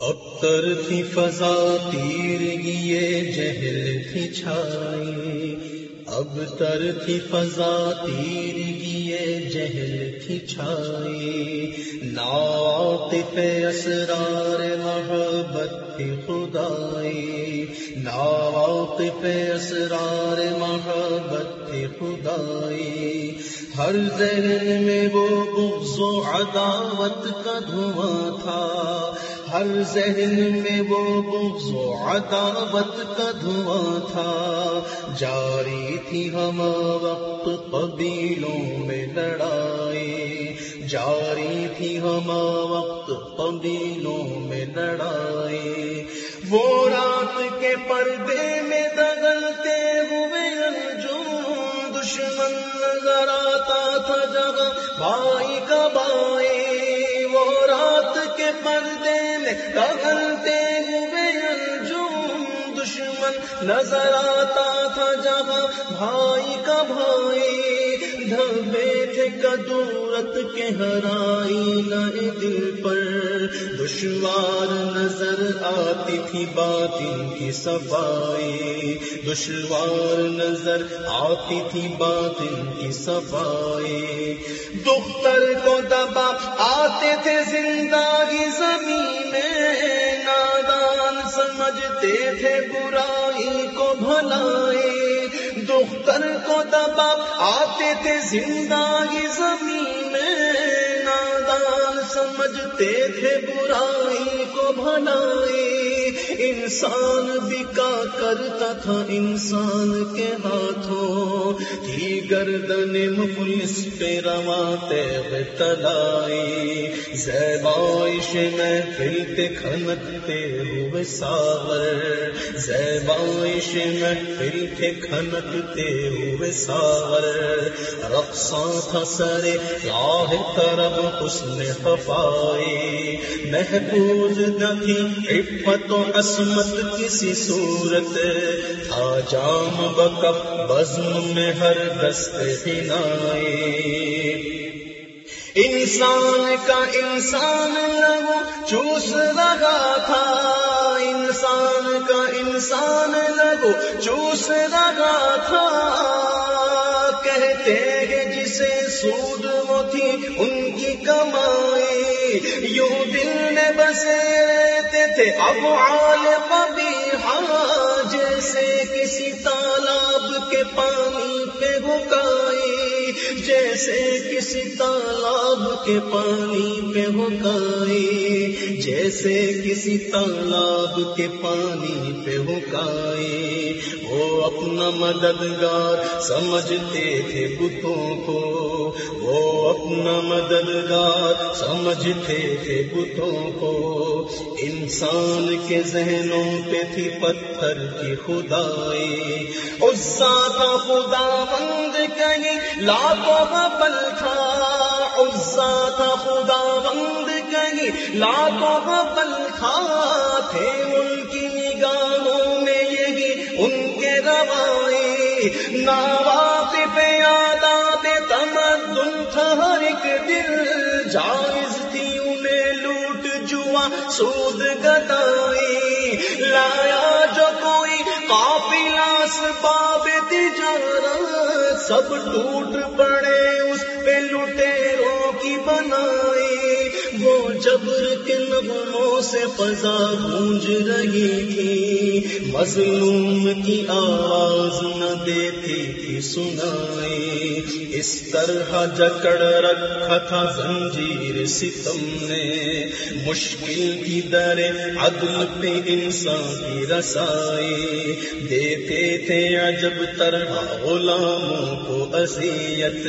ابتر تھی فضا تیر گیے جہل تھی چھائی۔ اب تر تھی فضا تیر گیے جہل تھی چھائی۔ نات پہ اسرار محبت تھی خدائی۔ نات پہ اسرار محبت تھی خدائی۔ ہر ذہن میں وہ بغض و عداوت کا دھواں تھا۔ ہر ذہن میں وہ بغض و عداوت کا دھواں تھا۔ جاری تھی ہم وقت قبیلوں میں لڑائی۔ جاری تھی ہم وقت قبیلوں میں لڑائی۔ وہ رات کے پردے میں دگلتے ہوئے انجم دشمن نظر آتا تھا جگہ بھائی کا بائی وہ رات کے پردے میں دگلتے ہوئے انجم دشمن نظر آتا تھا جہاں بھائی کا بھائی دھبے تھے کدو کدورت کے ہرائی نئے دل پر دشوار نظر آتی تھی باطن کی صفائی۔ دشوار نظر آتی تھی باطن کی صفائی۔ دختر کو دبا آتے تھے زندگی زمین میں۔ نادان سمجھتے تھے برائی کو بھلائی دختر کو دبا آتے تھے زندگی زمین میں نادان سمجھتے تھے برائی کو بھلائی انسان بکا کرتا تھا انسان کے ہاتھوں۔ تھی گردن مفلس پہ رواں تیغ تلائی۔ زیبائش میں پھرتے کھنکتے ہوئے ساور۔ زیبائش میں پھرتے کھنکتے ہوئے ساور۔ رقصاں تھا سرے راہ طرف اس نے خفائی محفوظ نہ تھی عفت و عصمت کسی صورت تھا جام بکف بزم میں ہر دست ہنائی انسان کا انسان لگو چوس رہا تھا۔ انسان کا انسان لگو چوس رہا تھا۔ کہتے ہیں جسے سود وہ تھی، ان کی کمائی یوں دل میں بستے تھے۔ اب آل کبھی جیسے کسی تالاب کے پانی پہ بکائے جیسے کسی تالاب کے پانی پہ بکائی جیسے کسی تالاب کے پانی پہ بکائی وہ اپنا مددگار سمجھتے تھے بتوں کو۔ وہ اپنا مددگار سمجھتے تھے بتوں کو۔ انسان کے ذہنوں پہ تھی پتھر کی خدائی اس کا خدا بند کہیں لاکھوں کا پل تھا۔ اس کا خدا بند کہیں لاکھوں کا پل تھے ان کی نگاہوں میں یہی ان کے روائے ناواق پہ یادات تمدن تھا، ہر ایک دل جائز تھی، انہیں لوٹ جوا سود گدائی۔ لایا جو کوئی کافلاس باب تجارت سب ٹوٹ پڑے، اس پہ لٹیروں کی بنائی وہ جبر کے نغموں سے فضا گونج رہی تھی۔ مظلوم کی آواز نہ دیتی تھی سنائی۔ اس طرح جکڑ رکھا تھا زنجیر ستم نے۔ مشکل کی در عدل پہ انسان کی رسائی۔ دیتے تھے عجب طرح غلاموں کو اذیت۔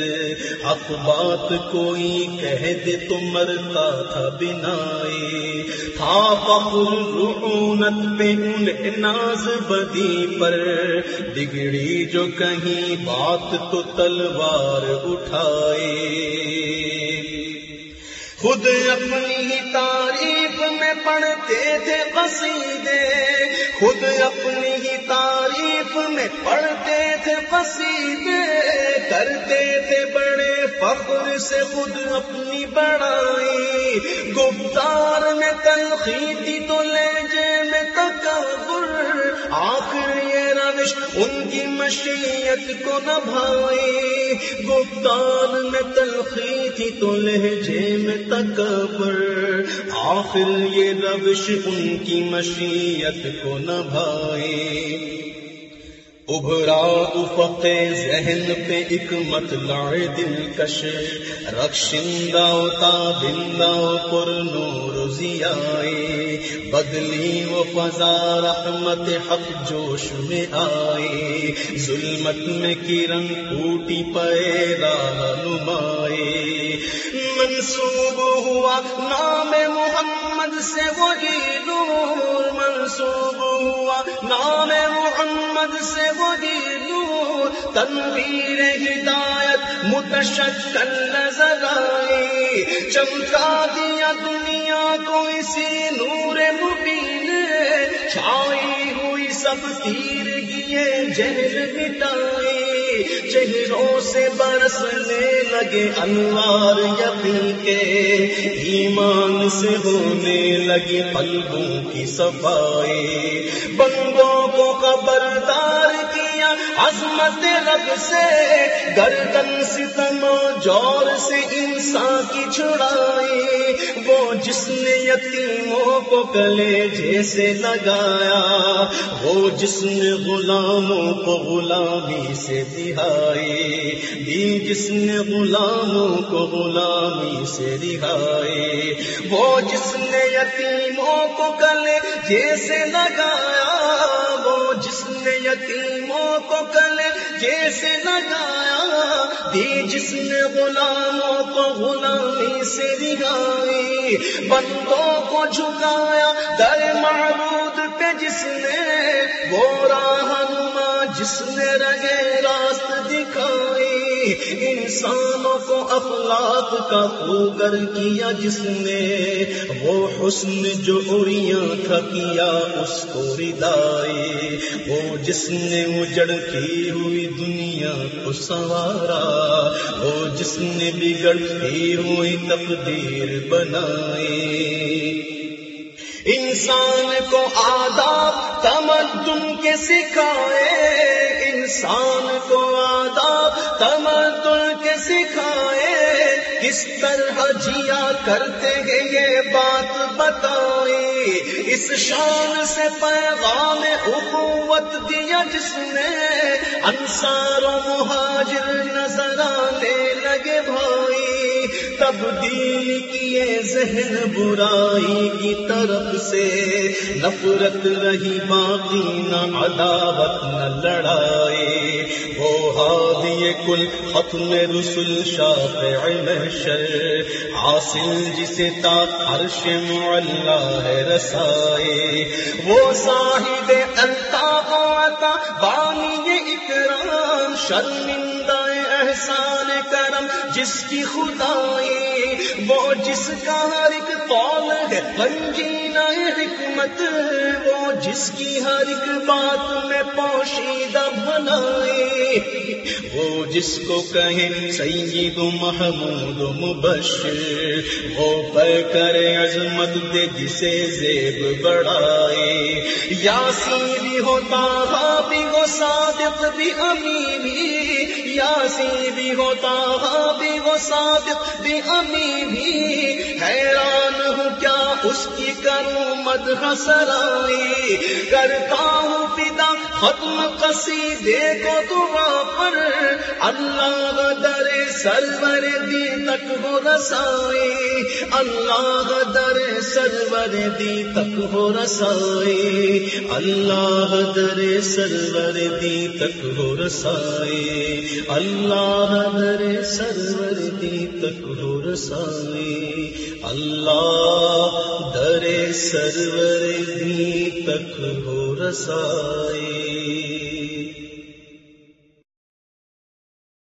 حق بات کوئی کہہ دے تو مرتا تھا بنائی۔ تھا بخل رعونت پہ ان ناز بدی پر۔ بگڑی جو کہیں بات تو تلوار اٹھائے۔ خود اپنی ہی تعریف میں پڑھتے تھے قصیدے۔ خود اپنی ہی تعریف میں پڑھتے تھے قصیدے۔ کرتے فخر سے خود اپنی بڑائی گفتار میں تنخیتی تو لہجے میں تکبر۔ آخر یہ روش ان کی مشیت کو نبھائی۔ گفتار میں تلخی تھی تو لہجے میں تکبر۔ آخر یہ روش ان کی مشیت کو نبھائی۔ ابھرا افق ذہن پہ ایک مطلع دلکش رخشندہ تابندہ پر نور زیائے بدلی و فضا رحمت حق جوش میں آئے، ظلمت میں کرن پھوٹی پیدا نمائے۔ منسوب ہوا نام محمد سے وہی نور منسوب ہوا نام محمد سے وہی نور، تنویر ہدایت، متشکل نظر آئی چمکا دیا دنیا کو اسی نور مبین۔ چھائی ہوئی سب تیر گیے جہل مٹائی۔ چہروں سے برسنے لگے انوار یقین کے۔ ایمان سے ہونے لگی قلبوں کی صفائی۔ بندوں کو خبردار کیا عظمت رب سے، گردن ستم و جور سے انسان کی چھڑائی، وہ جس نے یتیموں کو کلے جیسے لگایا، وہ جس نے غلاموں کو غلامی سے دہائی دی جس نے غلاموں کو غلامی سے رہائی، وہ جس نے یتیموں کو کلے جیسے لگایا جس نے یتیموں کو کل جیسے لگایا، دی جس نے غلاموں کو غلامی سے رگائی بندوں کو جھکایا در معبود پہ جس نے، وہ ہنما جس نے رگے راست دکھایا انسانوں کو اخلاق کا خوگر کیا جس نے، وہ حسن جو اڑیاں تھا کیا اس کو ردائی وہ جس نے اجڑ کی ہوئی دنیا کو سوارا وہ جس نے بگڑتی ہوئی تقدیر بنائی انسان کو آداب، تمدن کے سکھائے۔ انسان کو آداب کس طرح جیا کرتے ہیں یہ بات بتائے اس شان سے پیغام اخوت دیا جس نے۔ انصار و مہاجر نظر آنے لگے بھائی۔ تبدیل کیے ذہن برائی کی طرف سے۔ نفرت رہی، باقی نہ عداوت، نہ لڑائی۔ وہ ہادی کل ختم رسول شاف محشر، حاصل جسے تا عرش معلا ہے رسائے۔ وہ صاحب الطاف عطا بانی اکرام، شرمندہ احسان کرم، جس کی خدائی وہ جس کا ہر ایک قول ہے۔ حکمت، وہ جس کی ہر ایک بات میں پوشیدہ بنائے۔ وہ جس کو کہیں سید و محمود و مبشر، وہ پر کرے عظمت دے جسے زیب بڑھائے۔ یاسی بھی ہوتا بھی ہو صادق، بھی امینی۔ یاسی بھی ہوتا بھی وہ صادق، بھی امی بھی حیران اس کی کروں مد سرائی کرتا ہوں پتا ختم قصیدے کو دعا پر۔ اللہ در سرور دی تک ہو رسائی۔ اللہ در سرور دی تک ہو رسائی۔ اللہ در سرور دی تک ہو رسائی۔ اللہ در سرور دی تک ہو رسائی۔ اللہ سر سرور دی تک ہو رسائی۔